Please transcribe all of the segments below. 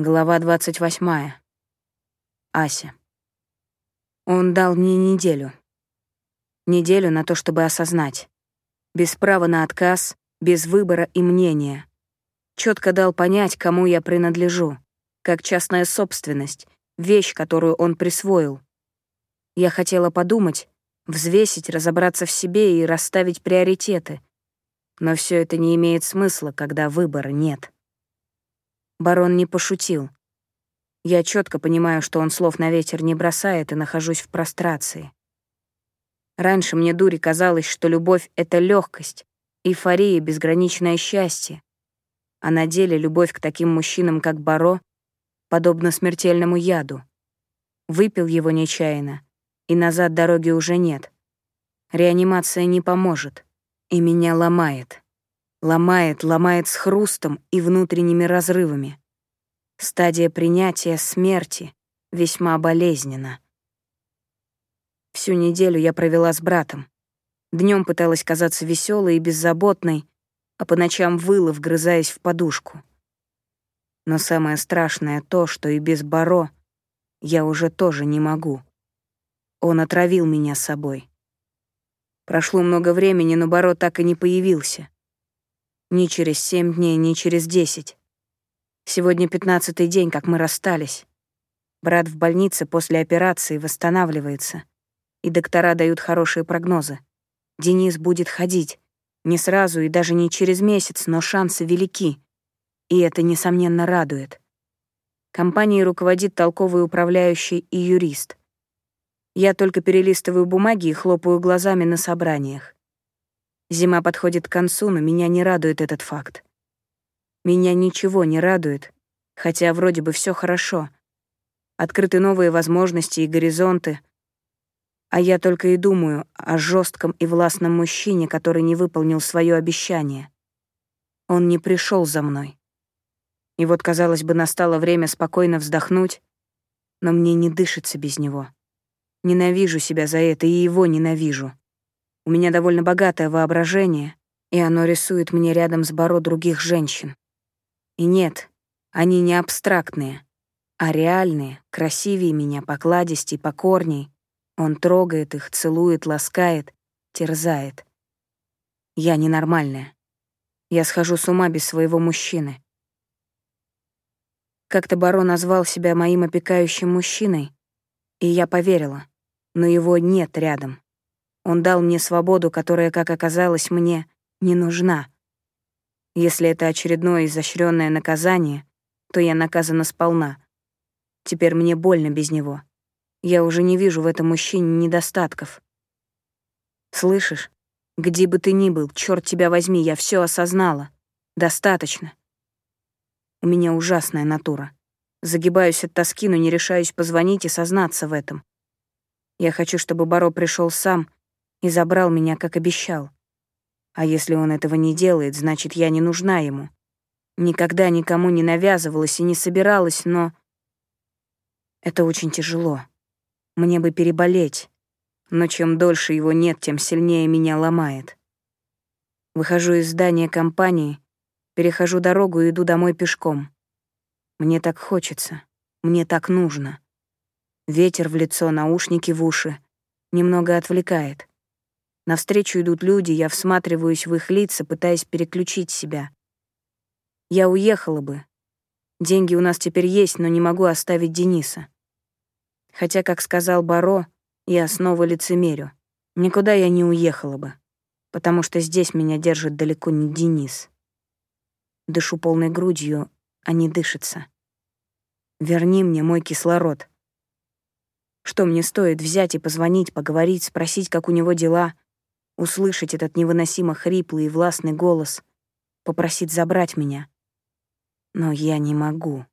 Глава 28. Ася. Он дал мне неделю. Неделю на то, чтобы осознать. Без права на отказ, без выбора и мнения. Четко дал понять, кому я принадлежу, как частная собственность, вещь, которую он присвоил. Я хотела подумать, взвесить, разобраться в себе и расставить приоритеты. Но все это не имеет смысла, когда выбора нет. Барон не пошутил. Я четко понимаю, что он слов на ветер не бросает и нахожусь в прострации. Раньше мне дури казалось, что любовь — это легкость, эйфория, безграничное счастье. А на деле любовь к таким мужчинам, как Баро, подобна смертельному яду. Выпил его нечаянно, и назад дороги уже нет. Реанимация не поможет, и меня ломает. Ломает, ломает с хрустом и внутренними разрывами. Стадия принятия смерти весьма болезненна. Всю неделю я провела с братом. Днем пыталась казаться веселой и беззаботной, а по ночам выла, вгрызаясь в подушку. Но самое страшное то, что и без Баро я уже тоже не могу. Он отравил меня собой. Прошло много времени, но Баро так и не появился. Ни через семь дней, ни через десять. Сегодня пятнадцатый день, как мы расстались. Брат в больнице после операции восстанавливается. И доктора дают хорошие прогнозы. Денис будет ходить. Не сразу и даже не через месяц, но шансы велики. И это, несомненно, радует. Компанией руководит толковый управляющий и юрист. Я только перелистываю бумаги и хлопаю глазами на собраниях. Зима подходит к концу, но меня не радует этот факт. Меня ничего не радует, хотя вроде бы все хорошо. Открыты новые возможности и горизонты. А я только и думаю о жестком и властном мужчине, который не выполнил свое обещание. Он не пришел за мной. И вот, казалось бы, настало время спокойно вздохнуть, но мне не дышится без него. Ненавижу себя за это и его ненавижу. У меня довольно богатое воображение, и оно рисует мне рядом с Баро других женщин. И нет, они не абстрактные, а реальные, красивее меня, покладистей, покорней. Он трогает их, целует, ласкает, терзает. Я ненормальная. Я схожу с ума без своего мужчины. Как-то Баро назвал себя моим опекающим мужчиной, и я поверила, но его нет рядом. Он дал мне свободу, которая, как оказалось, мне не нужна. Если это очередное изощренное наказание, то я наказана сполна. Теперь мне больно без него. Я уже не вижу в этом мужчине недостатков. Слышишь? Где бы ты ни был, черт тебя возьми, я все осознала. Достаточно. У меня ужасная натура. Загибаюсь от тоски, но не решаюсь позвонить и сознаться в этом. Я хочу, чтобы Баро пришел сам и забрал меня, как обещал. А если он этого не делает, значит, я не нужна ему. Никогда никому не навязывалась и не собиралась, но... Это очень тяжело. Мне бы переболеть. Но чем дольше его нет, тем сильнее меня ломает. Выхожу из здания компании, перехожу дорогу и иду домой пешком. Мне так хочется, мне так нужно. Ветер в лицо, наушники в уши. Немного отвлекает. Навстречу идут люди, я всматриваюсь в их лица, пытаясь переключить себя. Я уехала бы. Деньги у нас теперь есть, но не могу оставить Дениса. Хотя, как сказал Баро, я снова лицемерю. Никуда я не уехала бы, потому что здесь меня держит далеко не Денис. Дышу полной грудью, а не дышится. Верни мне мой кислород. Что мне стоит взять и позвонить, поговорить, спросить, как у него дела — услышать этот невыносимо хриплый и властный голос, попросить забрать меня. Но я не могу.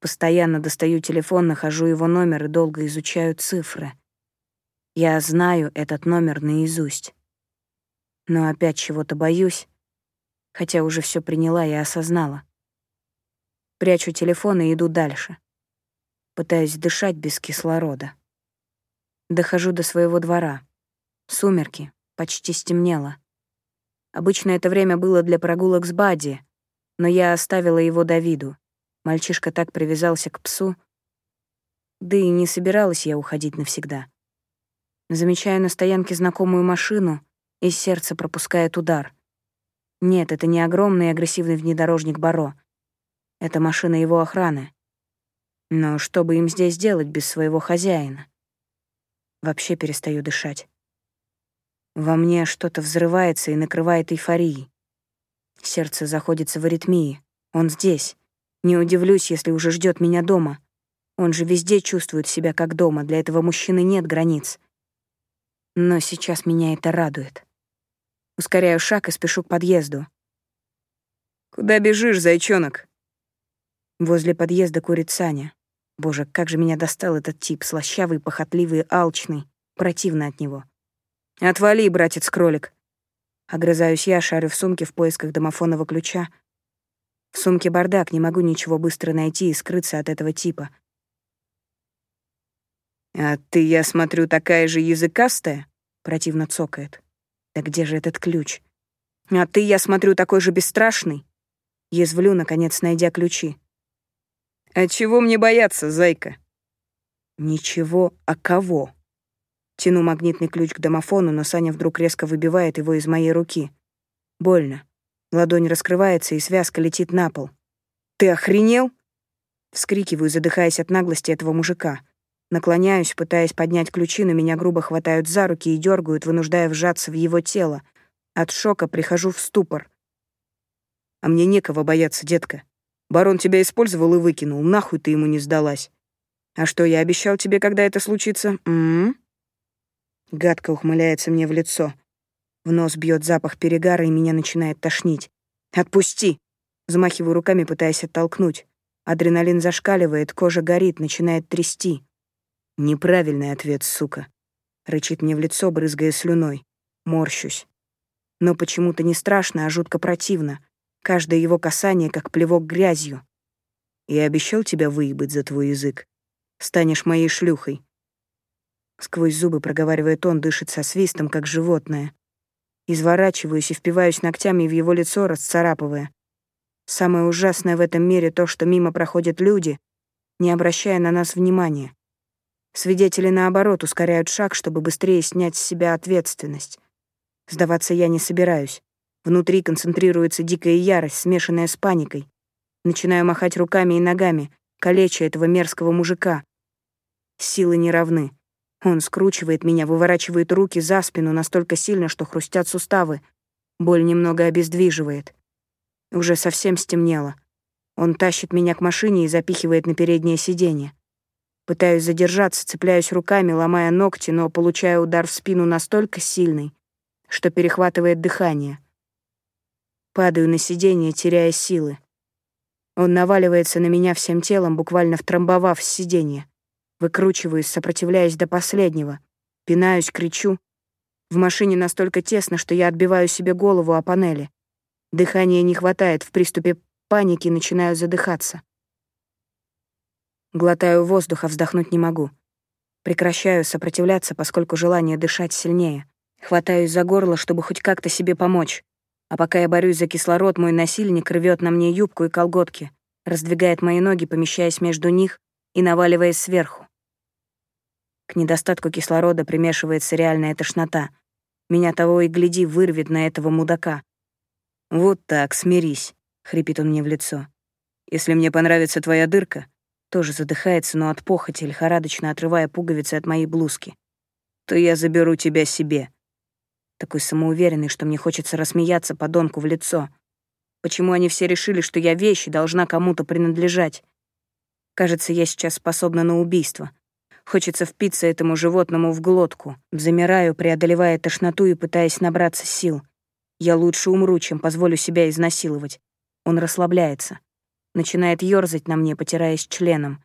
Постоянно достаю телефон, нахожу его номер и долго изучаю цифры. Я знаю этот номер наизусть. Но опять чего-то боюсь, хотя уже все приняла и осознала. Прячу телефон и иду дальше. Пытаюсь дышать без кислорода. Дохожу до своего двора. Сумерки, Почти стемнело. Обычно это время было для прогулок с Бадди, но я оставила его Давиду. Мальчишка так привязался к псу. Да и не собиралась я уходить навсегда. Замечаю на стоянке знакомую машину, и сердце пропускает удар. Нет, это не огромный агрессивный внедорожник Баро. Это машина его охраны. Но что бы им здесь делать без своего хозяина? Вообще перестаю дышать. Во мне что-то взрывается и накрывает эйфорией. Сердце заходится в аритмии. Он здесь. Не удивлюсь, если уже ждет меня дома. Он же везде чувствует себя как дома, для этого мужчины нет границ. Но сейчас меня это радует. Ускоряю шаг и спешу к подъезду. «Куда бежишь, зайчонок? Возле подъезда курит Саня. Боже, как же меня достал этот тип, слащавый, похотливый, алчный. Противно от него. «Отвали, братец-кролик!» Огрызаюсь я, шарю в сумке в поисках домофонного ключа. В сумке бардак, не могу ничего быстро найти и скрыться от этого типа. «А ты, я смотрю, такая же языкастая?» Противно цокает. Да где же этот ключ? А ты, я смотрю, такой же бесстрашный. Язвлю, наконец, найдя ключи. А чего мне бояться, зайка? Ничего, а кого? Тяну магнитный ключ к домофону, но Саня вдруг резко выбивает его из моей руки. Больно. Ладонь раскрывается, и связка летит на пол. «Ты охренел?» Вскрикиваю, задыхаясь от наглости этого мужика. Наклоняюсь, пытаясь поднять ключи, но меня грубо хватают за руки и дергают, вынуждая вжаться в его тело. От шока прихожу в ступор. «А мне некого бояться, детка. Барон тебя использовал и выкинул, нахуй ты ему не сдалась. А что я обещал тебе, когда это случится? М, -м, Гадко ухмыляется мне в лицо. В нос бьет запах перегара, и меня начинает тошнить. «Отпусти!» Взмахиваю руками, пытаясь оттолкнуть. Адреналин зашкаливает, кожа горит, начинает трясти. Неправильный ответ, сука. Рычит мне в лицо, брызгая слюной. Морщусь. Но почему-то не страшно, а жутко противно. Каждое его касание как плевок грязью. Я обещал тебя выебать за твой язык. Станешь моей шлюхой. Сквозь зубы проговаривает он, дышит со свистом, как животное. Изворачиваюсь и впиваюсь ногтями в его лицо, расцарапывая. Самое ужасное в этом мире то, что мимо проходят люди, не обращая на нас внимания. Свидетели, наоборот, ускоряют шаг, чтобы быстрее снять с себя ответственность. Сдаваться я не собираюсь. Внутри концентрируется дикая ярость, смешанная с паникой. Начинаю махать руками и ногами, калеча этого мерзкого мужика. Силы не равны. Он скручивает меня, выворачивает руки за спину настолько сильно, что хрустят суставы. Боль немного обездвиживает. Уже совсем стемнело. Он тащит меня к машине и запихивает на переднее сиденье. Пытаюсь задержаться, цепляюсь руками, ломая ногти, но получаю удар в спину настолько сильный, что перехватывает дыхание. Падаю на сиденье, теряя силы. Он наваливается на меня всем телом, буквально втрамбовав с сиденья. Выкручиваюсь, сопротивляясь до последнего. Пинаюсь, кричу. В машине настолько тесно, что я отбиваю себе голову о панели. Дыхания не хватает, в приступе паники начинаю задыхаться. Глотаю воздух, а вздохнуть не могу. Прекращаю сопротивляться, поскольку желание дышать сильнее. Хватаюсь за горло, чтобы хоть как-то себе помочь. А пока я борюсь за кислород, мой насильник рвет на мне юбку и колготки, раздвигает мои ноги, помещаясь между них и наваливаясь сверху. Недостатку кислорода примешивается реальная тошнота. Меня того и гляди вырвет на этого мудака. «Вот так, смирись», — хрипит он мне в лицо. «Если мне понравится твоя дырка, тоже задыхается, но от похоти, лихорадочно отрывая пуговицы от моей блузки. «То я заберу тебя себе». Такой самоуверенный, что мне хочется рассмеяться подонку в лицо. Почему они все решили, что я вещь и должна кому-то принадлежать? Кажется, я сейчас способна на убийство. Хочется впиться этому животному в глотку. Замираю, преодолевая тошноту и пытаясь набраться сил. Я лучше умру, чем позволю себя изнасиловать. Он расслабляется. Начинает ёрзать на мне, потираясь членом.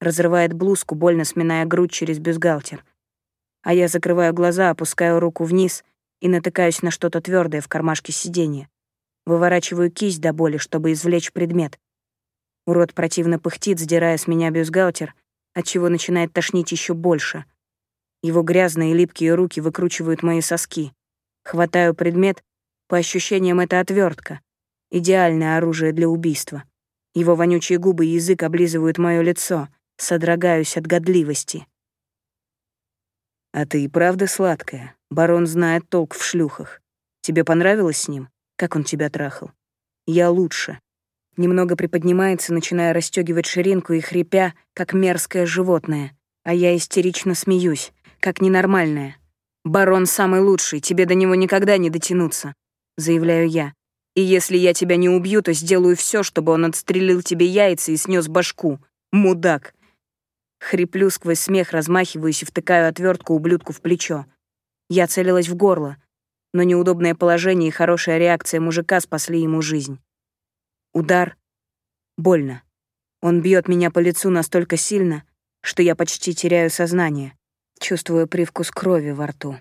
Разрывает блузку, больно сминая грудь через бюстгальтер. А я закрываю глаза, опускаю руку вниз и натыкаюсь на что-то твердое в кармашке сиденья. Выворачиваю кисть до боли, чтобы извлечь предмет. Урод противно пыхтит, сдирая с меня бюстгальтер, отчего начинает тошнить еще больше. Его грязные липкие руки выкручивают мои соски. Хватаю предмет, по ощущениям это отвертка, идеальное оружие для убийства. Его вонючие губы и язык облизывают мое лицо, содрогаюсь от годливости. «А ты и правда сладкая. Барон знает толк в шлюхах. Тебе понравилось с ним? Как он тебя трахал? Я лучше». Немного приподнимается, начиная расстегивать ширинку и хрипя, как мерзкое животное. А я истерично смеюсь, как ненормальная. «Барон самый лучший, тебе до него никогда не дотянуться», — заявляю я. «И если я тебя не убью, то сделаю все, чтобы он отстрелил тебе яйца и снес башку. Мудак!» Хриплю сквозь смех, размахиваюсь и втыкаю отвертку ублюдку в плечо. Я целилась в горло, но неудобное положение и хорошая реакция мужика спасли ему жизнь. Удар. Больно. Он бьет меня по лицу настолько сильно, что я почти теряю сознание, чувствуя привкус крови во рту.